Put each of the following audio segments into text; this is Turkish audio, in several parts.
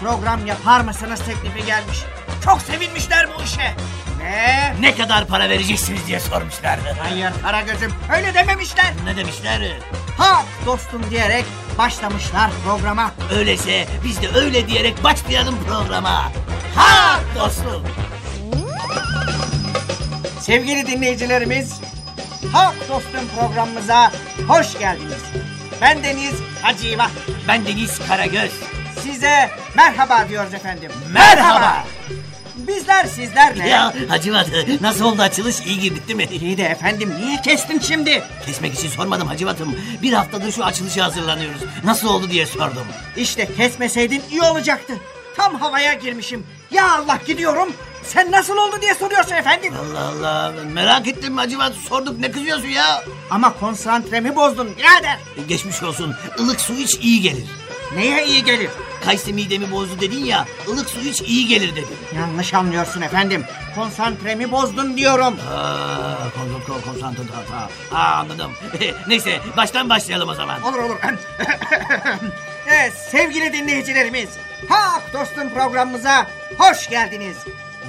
program yapar mısınız teklifi gelmiş. Çok sevinmişler bu işe. Ve Ne kadar para vereceksiniz diye sormuşlardı. hayır Karagöz'üm öyle dememişler. Ne demişler? Ha dostum diyerek başlamışlar programa. Öyleyse biz de öyle diyerek başlayalım programa. Ha dostum. Sevgili dinleyicilerimiz, Ha Dostum programımıza hoş geldiniz. Ben Deniz Hacivat. Ben Deniz Karagöz. Size merhaba diyoruz efendim. Merhaba. Bizler sizlerle... Ya Hacivat nasıl oldu açılış iyi gibi bitti mi? İyi de efendim niye kestin şimdi? Kesmek için sormadım Hacivat'ım. Bir haftadır şu açılışa hazırlanıyoruz. Nasıl oldu diye sordum. İşte kesmeseydin iyi olacaktı. Tam havaya girmişim. Ya Allah gidiyorum. Sen nasıl oldu diye soruyorsun efendim. Allah Allah merak ettim Hacivat sorduk ne kızıyorsun ya? Ama konsantremi bozdun birader. E, Geçmiş olsun ılık su iç iyi gelir. Neye iyi gelir? Kayısı midemi bozdu dedin ya ılık su iç iyi gelir dedin. Yanlış anlıyorsun efendim. Konsantremi bozdun diyorum. Aa, kon, kon, konsantre ha, ha, anladım. Neyse baştan başlayalım o zaman. Olur olur. evet, sevgili dinleyicilerimiz. Ha dostum programımıza hoş geldiniz.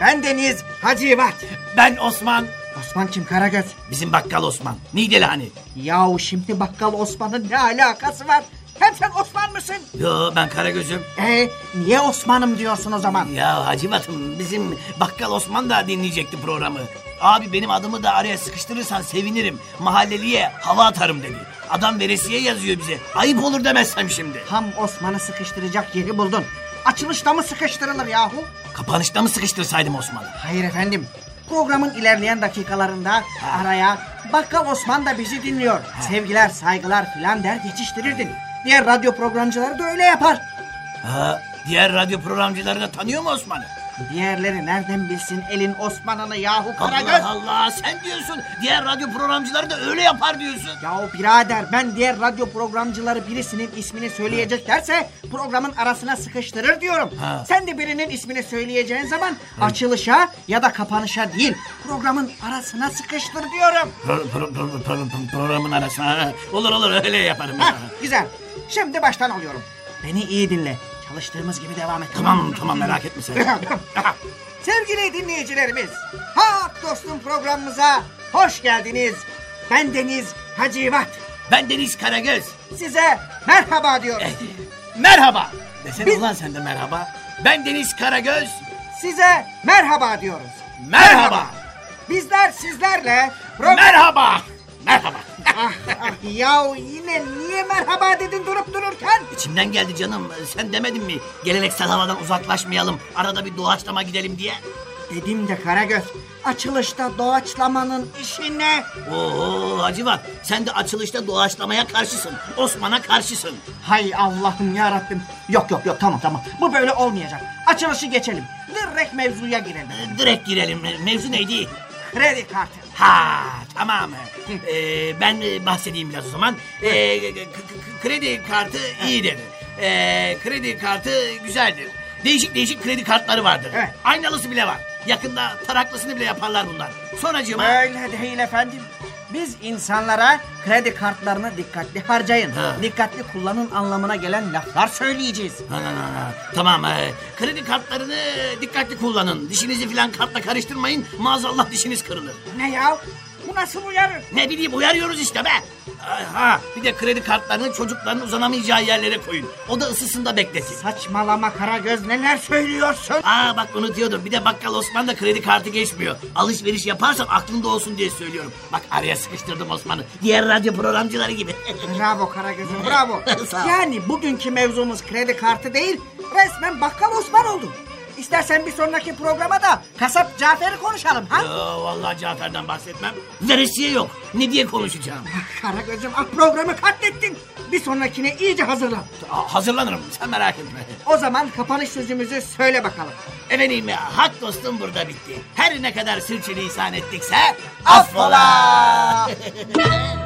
Ben Deniz Hacivat. Ben Osman. Osman kim Karagöz? Bizim bakkal Osman. Nideli hani. Yahu şimdi bakkal Osman'ın ne alakası var? Hem sen Osman mısın? Yo ben Karagöz'üm. E niye Osman'ım diyorsun o zaman? Ya Hacivat'ım bizim bakkal Osman da dinleyecekti programı. Abi benim adımı da araya sıkıştırırsan sevinirim. Mahalleliye hava atarım dedi. Adam veresiye yazıyor bize. Ayıp olur demezsem şimdi. Tam Osman'ı sıkıştıracak yeri buldun. Açılışta mı sıkıştırılır yahu? Kapanışta mı sıkıştırsaydım Osman'ı? Hayır efendim. Programın ilerleyen dakikalarında araya Bakkal Osman da bizi dinliyor. Sevgiler, saygılar filan der geçiştirirdin. Diğer radyo programcıları da öyle yapar. Ha, diğer radyo programcılarını tanıyor mu Osman'ı? Diğerleri nereden bilsin elin Osman'ını yahu Karagöz? Allah Allah sen diyorsun. Diğer radyo programcıları da öyle yapar diyorsun. Yahu birader ben diğer radyo programcıları birisinin ismini söyleyeceklerse programın arasına sıkıştırır diyorum. Ha. Sen de birinin ismini söyleyeceğin zaman açılışa ya da kapanışa değil programın arasına sıkıştır diyorum. Pro- pro- pro- pro- pro- programın arasına. Olur olur öyle yaparım. Hah, güzel. Şimdi baştan alıyorum. Beni iyi dinle. Çalıştığımız gibi devam et. Tamam tamam merak etme sen. Sevgili dinleyicilerimiz, Hak Dostum programımıza hoş geldiniz. Ben Deniz Hacivat. Ben Deniz Karagöz. Size merhaba diyorum. Merhaba. Desene Biz- ulan sen de merhaba. Ben Deniz Karagöz. Size merhaba diyoruz. Merhaba. Bizler sizlerle. Merhaba. Merhaba. Ah, ah, yahu yine niye merhaba dedin durup dururken? İçimden geldi canım. Sen demedin mi? Geleneksel havadan uzaklaşmayalım. Arada bir doğaçlama gidelim diye. Dedim de Karagöz, açılışta doğaçlamanın işi ne? Oo Hacivat. Sen de açılışta doğaçlamaya karşısın. Osman'a karşısın. Hay Allah'ım ya Rabbim. Yok yok yok tamam tamam. Bu böyle olmayacak. Açılışı geçelim. Direkt mevzuya girelim. Direkt girelim. Mevzu neydi? Kredi kartı. Ha tamam. Ee, ben e, bahsedeyim biraz o zaman. Ee, kredi kartı iyidir. Ee, kredi kartı güzeldir. Değişik değişik kredi kartları vardır. Evet. Aynalısı bile var. Yakında taraklısını bile yaparlar bunlar. Sonracığıma... Öyle değil efendim. Biz insanlara kredi kartlarını dikkatli harcayın. Ha. Dikkatli kullanın anlamına gelen laflar söyleyeceğiz. Ha, ha, ha. Tamam. e, kredi kartlarını dikkatli kullanın. Dişinizi filan kartla karıştırmayın. Maazallah dişiniz kırılır. Ne ya? Nasıl uyarı? Ne bileyim uyarıyoruz işte be. Ha, bir de kredi kartlarını çocukların uzanamayacağı yerlere koyun. O da ısısında beklesin. Saçmalama Karagöz neler söylüyorsun? Aa bak unutuyordum. Bir de bakkal Osman da kredi kartı geçmiyor. Alışveriş yaparsan aklında olsun diye söylüyorum. Bak araya sıkıştırdım Osman'ı. Diğer radyo programcıları gibi. Bravo Karagöz'üm bravo. Yani bugünkü mevzumuz kredi kartı değil resmen bakkal Osman oldu. İstersen bir sonraki programa da kasap Cafer'i konuşalım ha? Yo, vallahi Cafer'den bahsetmem. Veresiye yok. Ne diye konuşacağım? Karagöz'üm ah programı katlettin. Bir sonrakine iyice hazırlan. Aa, hazırlanırım. Sen merak etme. O zaman kapanış sözümüzü söyle bakalım. Efendim ya, hak dostum burada bitti. Her ne kadar sürçülisan ettikse Affola!